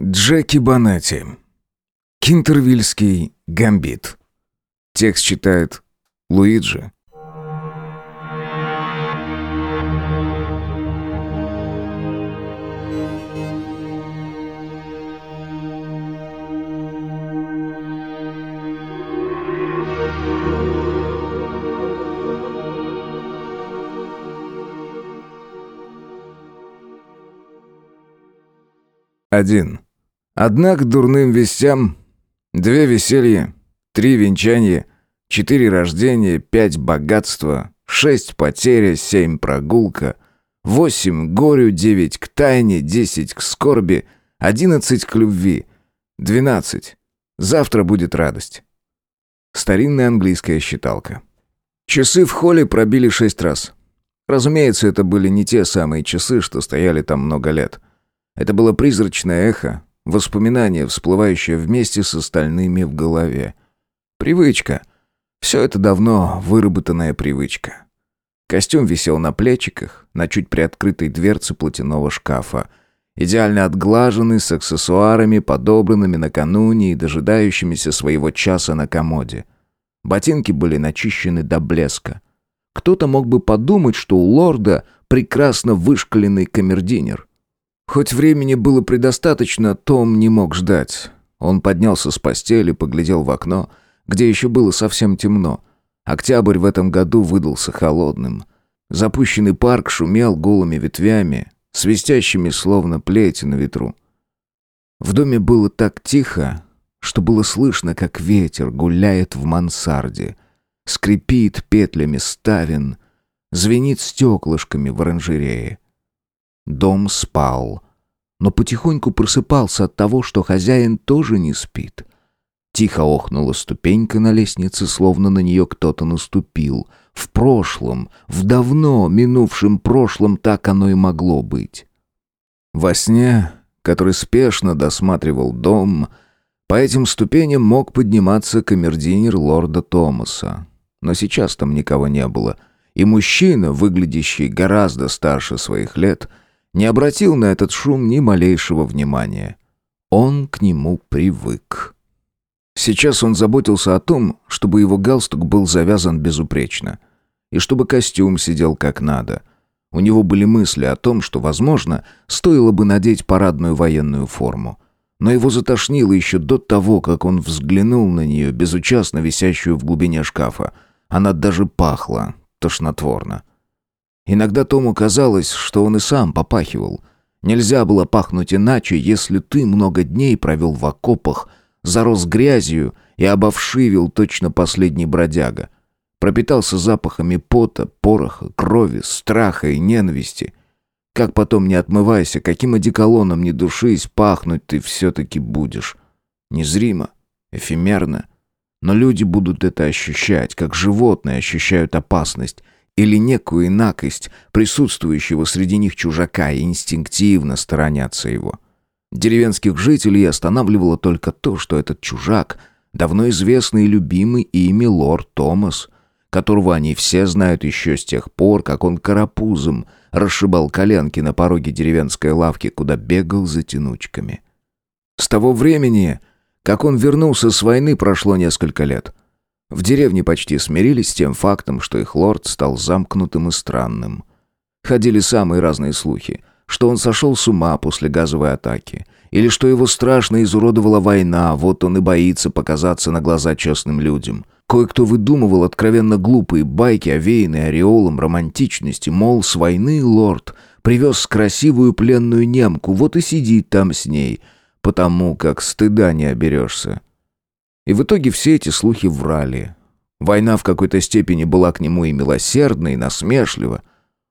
Джеки Банетти. Кинтервильский гамбит. Текст читает Луиджи. Один. Однако дурным вестям две веселья, три венчания, четыре рождения, пять богатства, шесть потеря, семь прогулка, восемь горю, девять к тайне, десять к скорби, одиннадцать к любви, двенадцать. Завтра будет радость. Старинная английская считалка. Часы в холле пробили шесть раз. Разумеется, это были не те самые часы, что стояли там много лет. Это было призрачное эхо, воспоминание, всплывающее вместе с остальными в голове. Привычка. Все это давно выработанная привычка. Костюм висел на плечиках, на чуть приоткрытой дверце платяного шкафа. Идеально отглаженный, с аксессуарами, подобранными накануне и дожидающимися своего часа на комоде. Ботинки были начищены до блеска. Кто-то мог бы подумать, что у лорда прекрасно вышкаленный камердинер. Хоть времени было предостаточно, Том не мог ждать. Он поднялся с постели, поглядел в окно, где еще было совсем темно. Октябрь в этом году выдался холодным. Запущенный парк шумел голыми ветвями, свистящими словно плети на ветру. В доме было так тихо, что было слышно, как ветер гуляет в мансарде, скрипит петлями ставен, звенит стеклышками в оранжерее. Дом спал, но потихоньку просыпался от того, что хозяин тоже не спит. Тихо охнула ступенька на лестнице, словно на нее кто-то наступил. В прошлом, в давно минувшем прошлом так оно и могло быть. Во сне, который спешно досматривал дом, по этим ступеням мог подниматься камердинер лорда Томаса. Но сейчас там никого не было, и мужчина, выглядящий гораздо старше своих лет, — не обратил на этот шум ни малейшего внимания. Он к нему привык. Сейчас он заботился о том, чтобы его галстук был завязан безупречно, и чтобы костюм сидел как надо. У него были мысли о том, что, возможно, стоило бы надеть парадную военную форму. Но его затошнило еще до того, как он взглянул на нее, безучастно висящую в глубине шкафа. Она даже пахла тошнотворно. Иногда Тому казалось, что он и сам попахивал. Нельзя было пахнуть иначе, если ты много дней провел в окопах, зарос грязью и обовшивил точно последний бродяга. Пропитался запахами пота, пороха, крови, страха и ненависти. Как потом не отмывайся, каким одеколоном не душись, пахнуть ты все-таки будешь. Незримо, эфемерно. Но люди будут это ощущать, как животные ощущают опасность, или некую инакость присутствующего среди них чужака и инстинктивно сторонятся его. Деревенских жителей останавливало только то, что этот чужак — давно известный и любимый ими лорд Томас, которого они все знают еще с тех пор, как он карапузом расшибал коленки на пороге деревенской лавки, куда бегал за тянучками. С того времени, как он вернулся с войны, прошло несколько лет — в деревне почти смирились с тем фактом, что их лорд стал замкнутым и странным. Ходили самые разные слухи, что он сошел с ума после газовой атаки, или что его страшно изуродовала война, вот он и боится показаться на глаза честным людям. Кое-кто выдумывал откровенно глупые байки, овеянные ореолом романтичности, мол, с войны лорд привез красивую пленную немку, вот и сидит там с ней, потому как стыда не оберешься. И в итоге все эти слухи врали. Война в какой-то степени была к нему и милосердна, и насмешлива.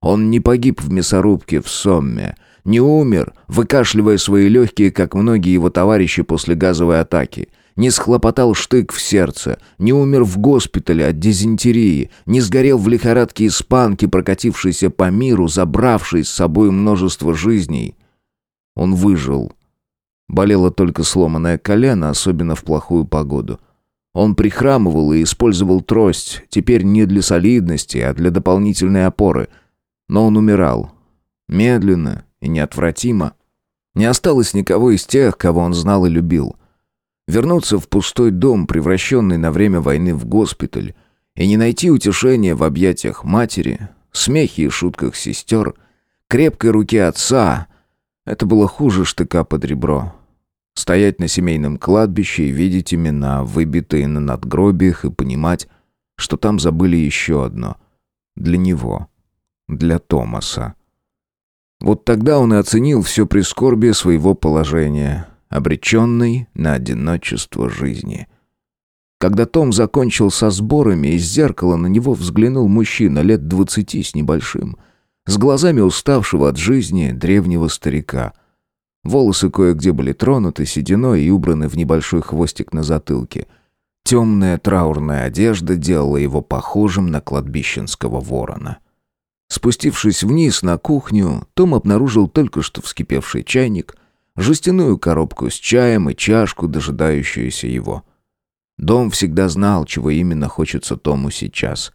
Он не погиб в мясорубке в Сомме, не умер, выкашливая свои легкие, как многие его товарищи после газовой атаки, не схлопотал штык в сердце, не умер в госпитале от дизентерии, не сгорел в лихорадке испанки, прокатившейся по миру, забравшей с собой множество жизней. Он выжил, Болело только сломанное колено, особенно в плохую погоду. Он прихрамывал и использовал трость, теперь не для солидности, а для дополнительной опоры. Но он умирал. Медленно и неотвратимо. Не осталось никого из тех, кого он знал и любил. Вернуться в пустой дом, превращенный на время войны в госпиталь, и не найти утешения в объятиях матери, смехе и шутках сестер, крепкой руке отца — это было хуже штыка под ребро. Стоять на семейном кладбище и видеть имена, выбитые на надгробиях, и понимать, что там забыли еще одно. Для него. Для Томаса. Вот тогда он и оценил все прискорбие своего положения, обреченный на одиночество жизни. Когда Том закончил со сборами, из зеркала на него взглянул мужчина лет двадцати с небольшим, с глазами уставшего от жизни древнего старика. Волосы кое-где были тронуты сединой и убраны в небольшой хвостик на затылке. Темная траурная одежда делала его похожим на кладбищенского ворона. Спустившись вниз на кухню, Том обнаружил только что вскипевший чайник, жестяную коробку с чаем и чашку, дожидающуюся его. Дом всегда знал, чего именно хочется Тому сейчас.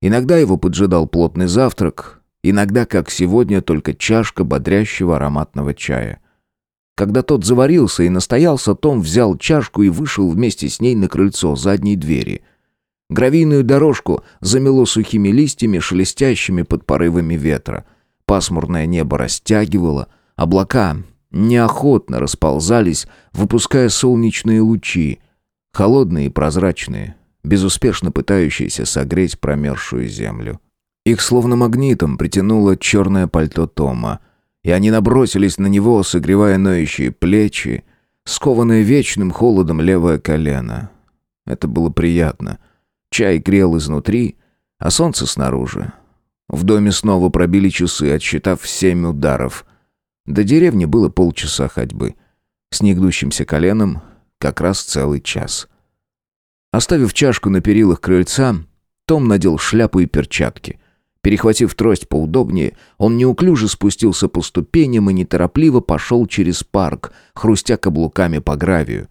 Иногда его поджидал плотный завтрак, иногда, как сегодня, только чашка бодрящего ароматного чая. Когда тот заварился и настоялся, Том взял чашку и вышел вместе с ней на крыльцо задней двери — Гравийную дорожку замело сухими листьями, шелестящими под порывами ветра. Пасмурное небо растягивало, облака неохотно расползались, выпуская солнечные лучи, холодные и прозрачные, безуспешно пытающиеся согреть промерзшую землю. Их словно магнитом притянуло черное пальто Тома, и они набросились на него, согревая ноющие плечи, скованное вечным холодом левое колено. Это было приятно — Чай грел изнутри, а солнце снаружи. В доме снова пробили часы, отсчитав семь ударов. До деревни было полчаса ходьбы. С негнущимся коленом как раз целый час. Оставив чашку на перилах крыльца, том надел шляпу и перчатки. Перехватив трость поудобнее, он неуклюже спустился по ступеням и неторопливо пошел через парк, хрустя каблуками по гравию.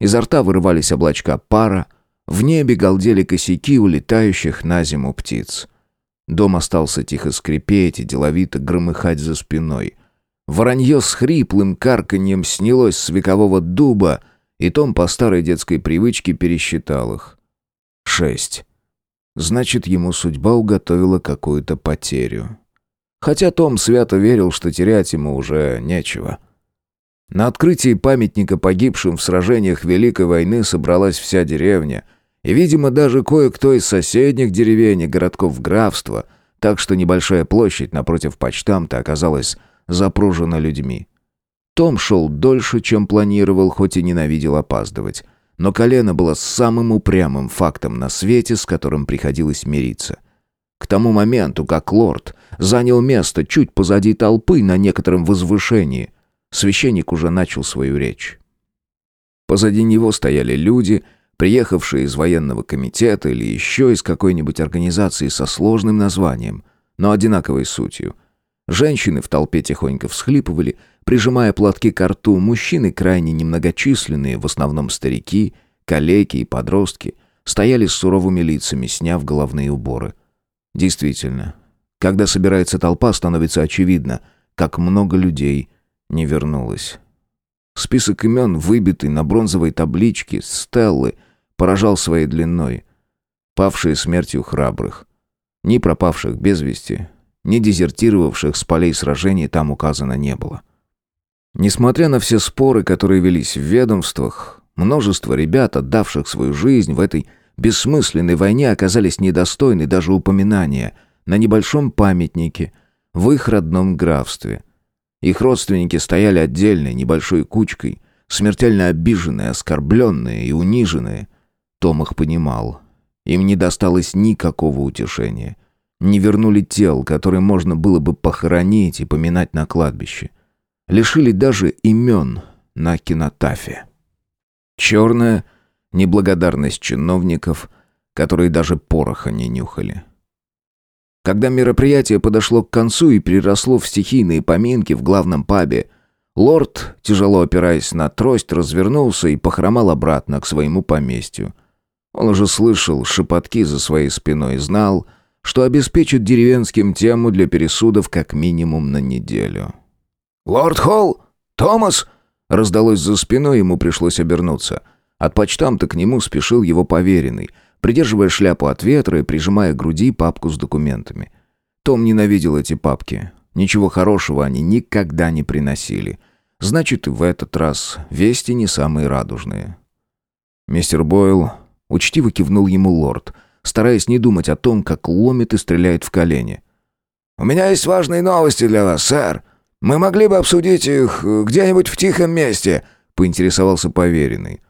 Изо рта вырывались облачка пара, в небе галдели косяки улетающих на зиму птиц. Дом остался тихо скрипеть и деловито громыхать за спиной. Воронье с хриплым карканьем снялось с векового дуба, и Том по старой детской привычке пересчитал их. Шесть. Значит, ему судьба уготовила какую-то потерю. Хотя Том свято верил, что терять ему уже нечего. На открытии памятника погибшим в сражениях Великой войны собралась вся деревня — и, видимо, даже кое-кто из соседних деревень и городков графства, так что небольшая площадь напротив почтамта оказалась запружена людьми. Том шел дольше, чем планировал, хоть и ненавидел опаздывать. Но колено было самым упрямым фактом на свете, с которым приходилось мириться. К тому моменту, как лорд занял место чуть позади толпы на некотором возвышении, священник уже начал свою речь. Позади него стояли люди — приехавшие из военного комитета или еще из какой-нибудь организации со сложным названием, но одинаковой сутью. Женщины в толпе тихонько всхлипывали, прижимая платки к рту, мужчины крайне немногочисленные, в основном старики, калеки и подростки, стояли с суровыми лицами, сняв головные уборы. Действительно, когда собирается толпа, становится очевидно, как много людей не вернулось. Список имен, выбитый на бронзовой табличке, стеллы — поражал своей длиной. Павшие смертью храбрых. Ни пропавших без вести, ни дезертировавших с полей сражений там указано не было. Несмотря на все споры, которые велись в ведомствах, множество ребят, отдавших свою жизнь в этой бессмысленной войне, оказались недостойны даже упоминания на небольшом памятнике в их родном графстве. Их родственники стояли отдельной небольшой кучкой, смертельно обиженные, оскорбленные и униженные – том их понимал. Им не досталось никакого утешения. Не вернули тел, которые можно было бы похоронить и поминать на кладбище. Лишили даже имен на кинотафе. Черная неблагодарность чиновников, которые даже пороха не нюхали. Когда мероприятие подошло к концу и переросло в стихийные поминки в главном пабе, лорд, тяжело опираясь на трость, развернулся и похромал обратно к своему поместью. Он уже слышал шепотки за своей спиной и знал, что обеспечит деревенским тему для пересудов как минимум на неделю. «Лорд Холл, Томас!» Раздалось за спиной, ему пришлось обернуться. От почтамта к нему спешил его поверенный, придерживая шляпу от ветра и прижимая к груди папку с документами. Том ненавидел эти папки. Ничего хорошего они никогда не приносили. Значит, в этот раз вести не самые радужные. Мистер Бойл учтиво кивнул ему лорд, стараясь не думать о том, как ломит и стреляет в колени. «У меня есть важные новости для вас, сэр. Мы могли бы обсудить их где-нибудь в тихом месте», — поинтересовался поверенный.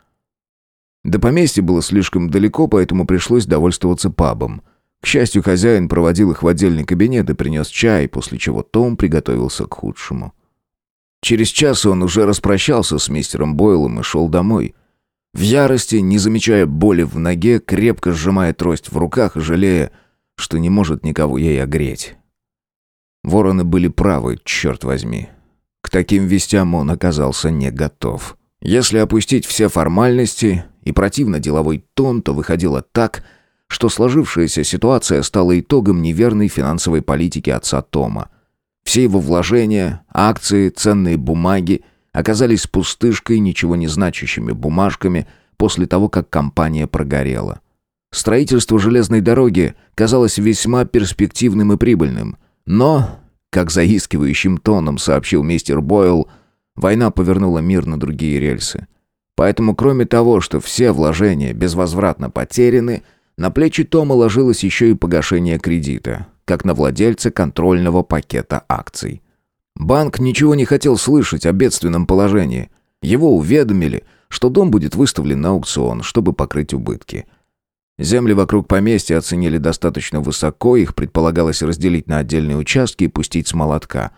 До поместья было слишком далеко, поэтому пришлось довольствоваться пабом. К счастью, хозяин проводил их в отдельный кабинет и принес чай, после чего Том приготовился к худшему. Через час он уже распрощался с мистером Бойлом и шел домой. В ярости, не замечая боли в ноге, крепко сжимая трость в руках жалея, что не может никого ей огреть. Вороны были правы, черт возьми. К таким вестям он оказался не готов. Если опустить все формальности и противно-деловой тон, то выходило так, что сложившаяся ситуация стала итогом неверной финансовой политики отца Тома. Все его вложения, акции, ценные бумаги оказались пустышкой, ничего не значащими бумажками после того, как компания прогорела. Строительство железной дороги казалось весьма перспективным и прибыльным – но, как заискивающим тоном сообщил мистер Бойл, война повернула мир на другие рельсы. Поэтому, кроме того, что все вложения безвозвратно потеряны, на плечи Тома ложилось еще и погашение кредита, как на владельца контрольного пакета акций. Банк ничего не хотел слышать о бедственном положении. Его уведомили, что дом будет выставлен на аукцион, чтобы покрыть убытки – Земли вокруг поместья оценили достаточно высоко, их предполагалось разделить на отдельные участки и пустить с молотка.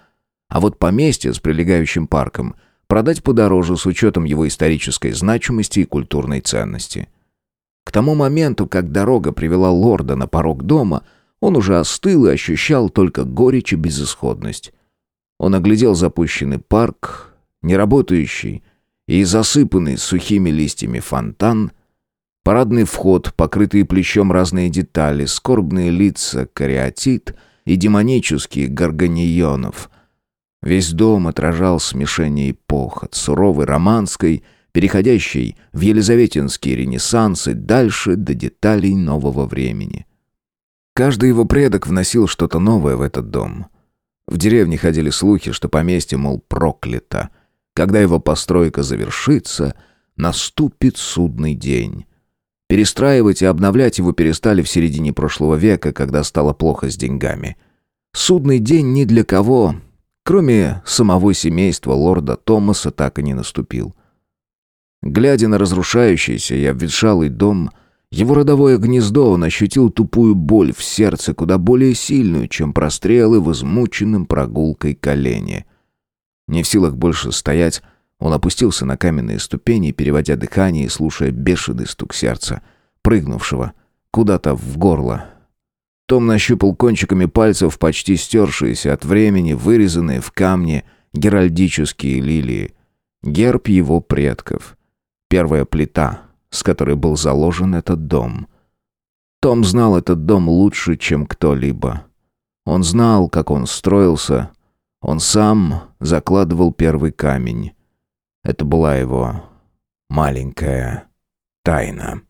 А вот поместье с прилегающим парком продать подороже с учетом его исторической значимости и культурной ценности. К тому моменту, как дорога привела лорда на порог дома, он уже остыл и ощущал только горечь и безысходность. Он оглядел запущенный парк, неработающий и засыпанный сухими листьями фонтан – Парадный вход, покрытые плечом разные детали, скорбные лица, кариатит и демонические гарганионов. Весь дом отражал смешение эпох, от суровой романской, переходящей в елизаветинский ренессанс и дальше до деталей нового времени. Каждый его предок вносил что-то новое в этот дом. В деревне ходили слухи, что поместье, мол, проклято. Когда его постройка завершится, наступит судный день. Перестраивать и обновлять его перестали в середине прошлого века, когда стало плохо с деньгами. Судный день ни для кого, кроме самого семейства лорда Томаса, так и не наступил. Глядя на разрушающийся и обветшалый дом, его родовое гнездо, он ощутил тупую боль в сердце, куда более сильную, чем прострелы в измученном прогулкой колене. Не в силах больше стоять, он опустился на каменные ступени, переводя дыхание и слушая бешеный стук сердца, прыгнувшего куда-то в горло. Том нащупал кончиками пальцев почти стершиеся от времени, вырезанные в камне геральдические лилии. Герб его предков. Первая плита, с которой был заложен этот дом. Том знал этот дом лучше, чем кто-либо. Он знал, как он строился. Он сам закладывал первый камень. Это была его маленькая тайна.